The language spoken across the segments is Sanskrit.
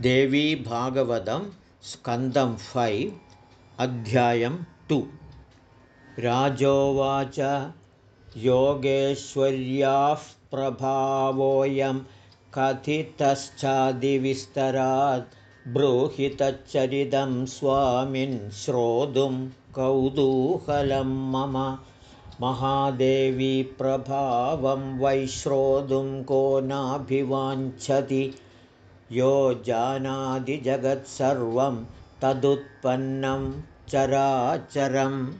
देवी भागवतं स्कन्दं फैव् अध्यायं टु। राजोवाच योगेश्वर्याः प्रभावोऽयं कथितश्चादिविस्तरात् ब्रूहितच्चरितं स्वामिन् श्रोतुं कौतूहलं मम महादेवी प्रभावं वैश्रोतुं को नाभिवाञ्छति यो जानादिजगत्सर्वं तदुत्पन्नं चराचरं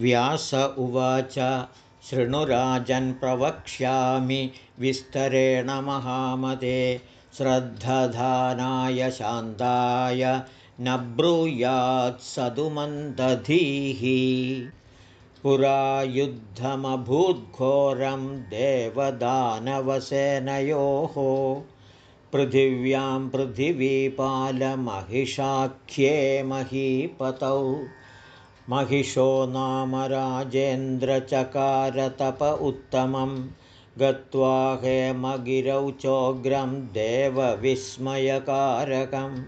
व्यास उवाच शृणुराजन् प्रवक्ष्यामि विस्तरेण महामते। श्रद्धधानाय शान्ताय न ब्रूयात्सदुमन्दधीः पुरा युद्धमभूद्घोरं देवदानवसेनयोः पृथिव्यां पृथिवीपालमहिषाख्ये महीपतौ। महिषो नाम राजेन्द्रचकारतप उत्तमं। गत्वा हेमगिरौ चोग्रं देवविस्मयकारकं।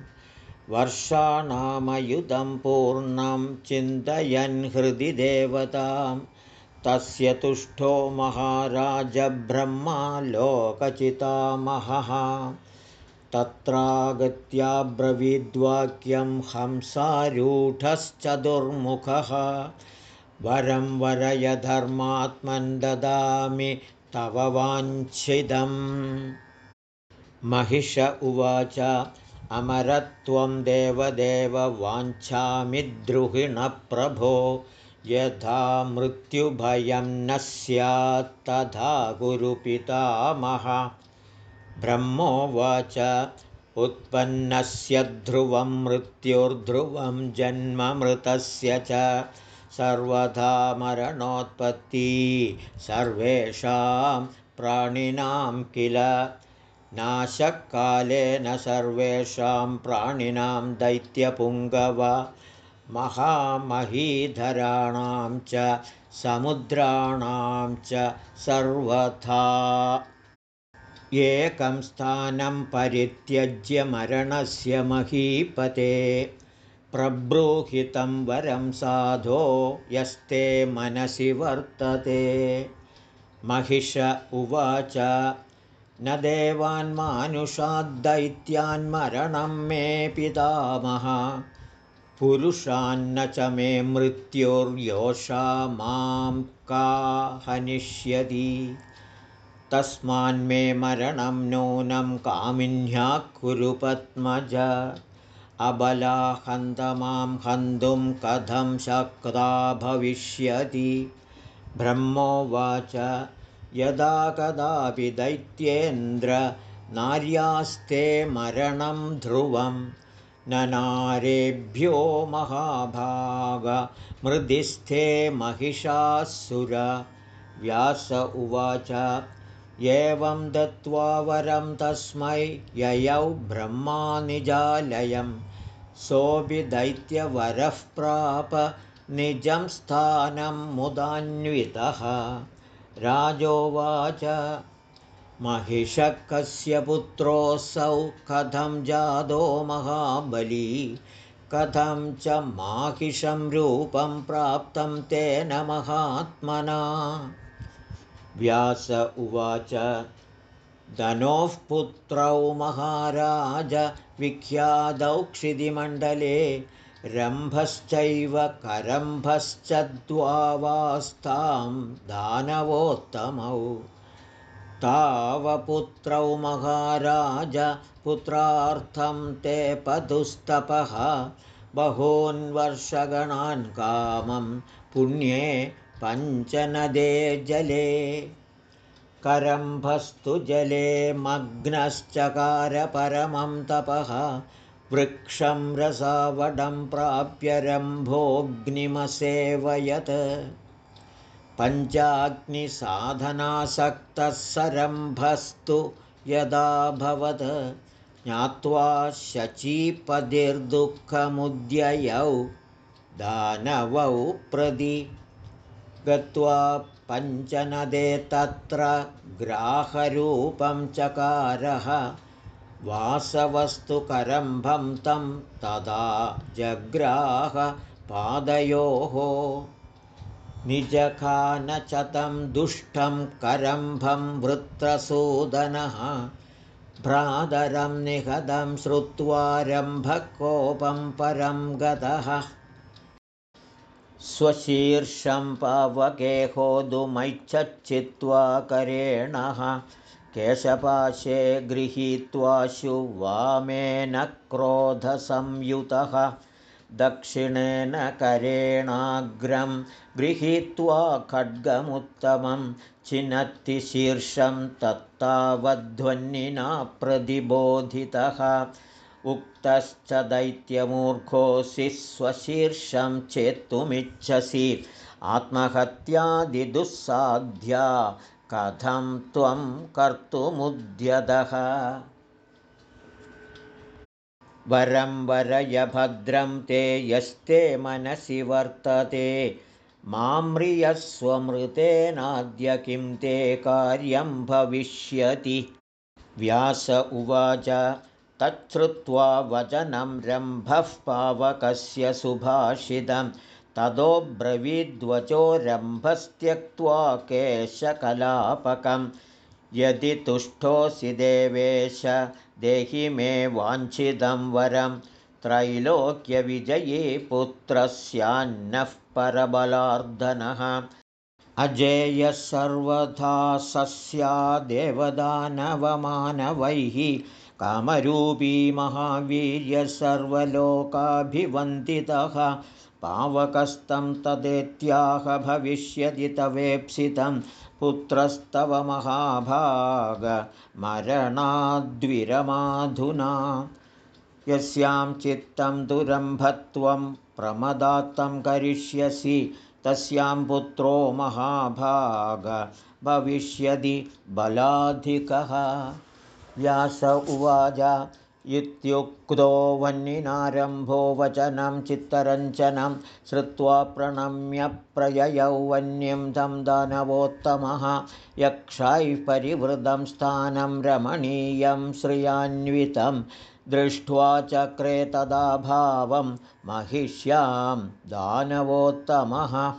वर्षाणामयुधं पूर्णं चिन्तयन् हृदि देवतां तस्य तुष्टो महाराजब्रह्मा लोकचितामहः। तत्रागत्याब्रवीद्वाक्यं हंसारूढश्चतुर्मुखः। वरं वरयधर्मात्मन् ददामि तव वाञ्छिदम्। महिष उवाच अमरत्वं देवदेव वाञ्छामि द्रुहिणप्रभो यथा मृत्युभयं न स्यात् तथा गुरुपितामह। ब्रह्मोवाच उत्पन्नस्य ध्रुवं मृत्युर्ध्रुवं जन्ममृतस्य च। सर्वथा मरणोत्पत्ति सर्वेषां प्राणिनां किल? नाशकालेन सर्वेषां प्राणिनां दैत्यपुङ्गव महामहीधराणां च समुद्राणां च सर्वथा। एकं स्थानं परित्यज्य मरणस्य महीपते। प्रब्रूहितं वरं साधो यस्ते मनसि वर्तते। महिष उवाच न देवान्मानुषाद्दैत्यान्मरणं मे पितामह पुरुषान्न च मे मृत्युर्योषा मां का हनिष्यति तस्मान्मे मरणं नूनं कामिन्याः कुरु पद्मज। अबला मां हन्तुं कथं शक्ता भविष्यति। ब्रह्मोवाच यदा कदापि दैत्येन्द्र नार्यास्ते मरणं ध्रुवं नारेभ्यो महाभागमृदिस्थे महिषासुर व्यास उवाच। एवं दत्त्वा वरं तस्मै ययौ ब्रह्मानिजालयं सोऽपि दैत्यवरः प्राप निजं स्थानं मुदान्वितः। राजोवाच महिषकस्य पुत्रोऽसौ कथं जादो महाबली? कथं च माहिषं रूपं प्राप्तं तेन महात्मना? व्यास उवाच धनोः पुत्रौ महाराज विख्यातौ क्षितिमण्डले रम्भश्चैव करम्भश्च द्वावास्तां दानवोत्तमौ तावपुत्रौ महाराज पुत्रार्थं ते पदुस्तपः। बहून् वर्षगणान् कामं पुण्ये पञ्चनदे जले। करम्भस्तु जले मग्नश्चकारपरमं तपः। वृक्षं रसावडं प्राप्य रम्भोऽग्निमसेवयत् पञ्चाग्निसाधनासक्तः सरम्भस्तु यदाभवत् ज्ञात्वा शचीपदिर्दुःखमुद्ययौ दानवौ प्रदि गत्वा पञ्चनदे तत्र ग्राहरूपं चकारः वासवस्तु करम्भं तं तदा जग्राह पादयोः निजखानचतं दुष्टं करम्भं वृत्रसूदनः भ्रातरं निहतं श्रुत्वा रम्भकोपं परं गतः। स्वशीर्षं पावकेहोदुमैच्छित्वा करेणः केशपाशे गृहीत्वाशु वामेन क्रोधसंयुतः दक्षिणेन करेणाग्रं गृहीत्वा खड्गमुत्तमं चिनत्तिशीर्षं तत्तावध्वनिना प्रतिबोधितः। उक्तश्च दैत्यमूर्खोऽसि स्वशीर्षं चेत्तुमिच्छसि। आत्महत्यादिदुःसाध्या कथं त्वं कर्तुमुद्यतः वरं वरयभद्रं ते यस्ते मनसि वर्तते। माम्रियस्वमृतेनाद्य किं ते कार्यं भविष्यति। व्यास उवाच तच्छ्रुत्वा वचनं रम्भः पावकस्य सुभाषितं। ततोब्रवीद्वचो रम्भस्त्यक्त्वा केशकलापकं। यदि तुष्टोऽसि देवेश देहि मे वाञ्छितं वरं। त्रैलोक्यविजयी पुत्रस्यान्नः परबलार्दनः अजेयः सर्वथा सस्या देवदानवमानवैः कामरूपी महावीर्यः सर्वलोकाभिवन्दितः पावकस्तं तदेत्याह भविष्यति तवेप्सितं पुत्रस्तव महाभागमरणाद्विरमाधुना यस्यां चित्तं दुरम्भत्वं प्रमदात्तं करिष्यसि तस्यां पुत्रो महाभाग भविष्यति बलाधिकः। व्यास उवाच इत्युक्तो वह्निनारम्भो वचनं चित्तरञ्चनं श्रुत्वा प्रणम्य प्रययौ वन्यं तं दानवोत्तमः। यक्षैः परिवृतं स्थानं रमणीयं श्रियान्वितं दृष्ट्वा चक्रे तदा भावं महिष्यां दानवोत्तमः।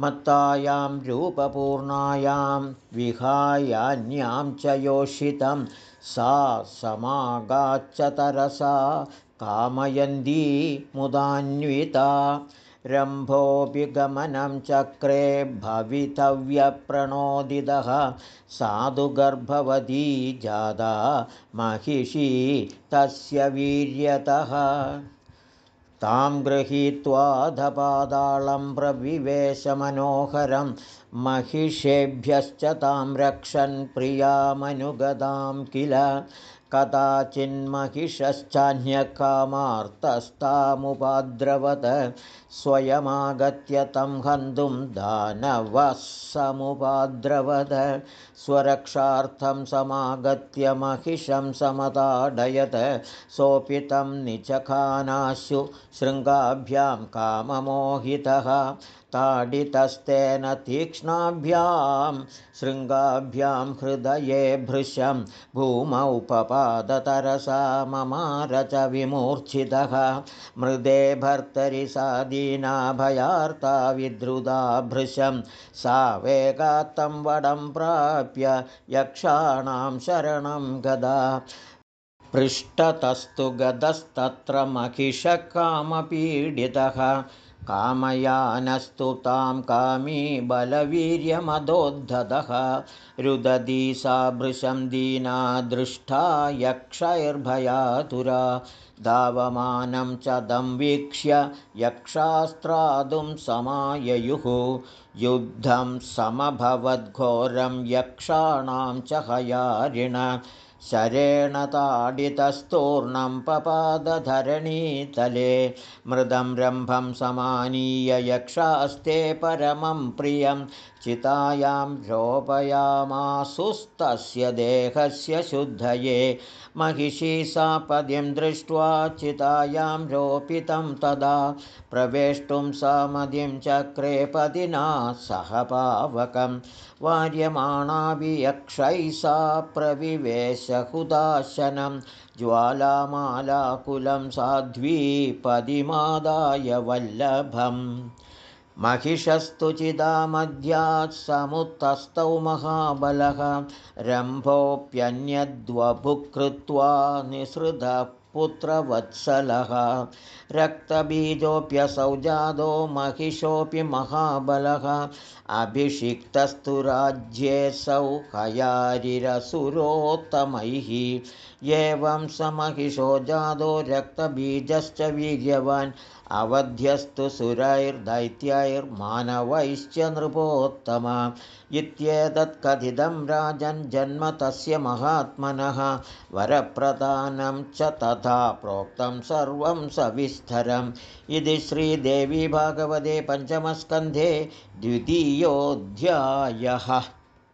मत्तायां रूपपूर्णायां विहायान्यां च योषितं सा समागाच्चतरसा कामयन्दी मुदान्विता। रम्भोऽपि गमनं चक्रे भवितव्यप्रणोदितः। साधु गर्भवती जादा महिषी तस्य वीर्यतः। तां गृहीत्वा धपादालं प्रविवेशमनोहरं महिषेभ्यश्च तां रक्षन् प्रियामनुगदां किल कदाचिन्महिषश्चान्यकामार्तस्तामुपाद्रवत स्वयमागत्य तं हन्तुं दानवः समुपाद्रवद स्वरक्षार्थं समागत्य महिषं समताडयत सोऽपि तं निचखानाशु शृङ्गाभ्यां काममोहितः ताडितस्तेन तीक्ष्णाभ्यां शृङ्गाभ्यां हृदये भृशं भूमौ पपादतरसा ममार च विमूर्च्छितः। मृदे भर्तरि सा दीनाभयार्ता विद्रुदा भृशं। सा वेगात्तं वडं प्राप्य यक्षाणां शरणं गदा। पृष्ठतस्तु गदस्तत्र महिषकामपीडितः कामयानस्तु तां कामी बलवीर्यमदोद्धतः रुदधी सा भृशं दीना दृष्टा यक्षैर्भयातुरा। धावमानं च दं वीक्ष्य यक्षास्त्रादुं समाययुः। युद्धं समभवद्घोरं यक्षाणां च हयारिण शरेण ताडितस्तूर्णं पपादधरणीतले मृदं रम्भं समानीय यक्षास्ते परमं प्रियं चितायां रोपयामासुस्तस्य देहस्य शुद्धये। महिषी सा पदिं दृष्ट्वा चितायां रोपितं तदा प्रवेष्टुं सा मदिं चक्रे पदिना सह पावकं। वार्यमाणाभियक्षैः सा प्रविवेशहुदाशनं ज्वालामालाकुलं साध्वीपदिमादाय वल्लभम्। महिषस्तु चिदामध्यात् समुत्तस्थौ महाबलः रम्भोऽप्यन्यद्वभुकृत्वा निःसृतः पुत्रवत्सलः। रक्तबीजोऽप्यसौ जादो महिषोऽपि महाबलः। अभिषिक्तस्तु राज्येऽसौ हयारिरसुरोत्तमैः एवं स महिषो जादो रक्तबीजश्च वीर्यवान्। अवध्यस्तु सुरैर्दैत्यैर्मानवैश्च नृपोत्तम। इत्येतत्कथितं राजन् जन्म तस्य महात्मनः। वरप्रदानं च तथा प्रोक्तं सर्वं सविस्तरम्। इति श्रीदेवी भागवते पञ्चमस्कन्धे द्वितीयोऽध्यायः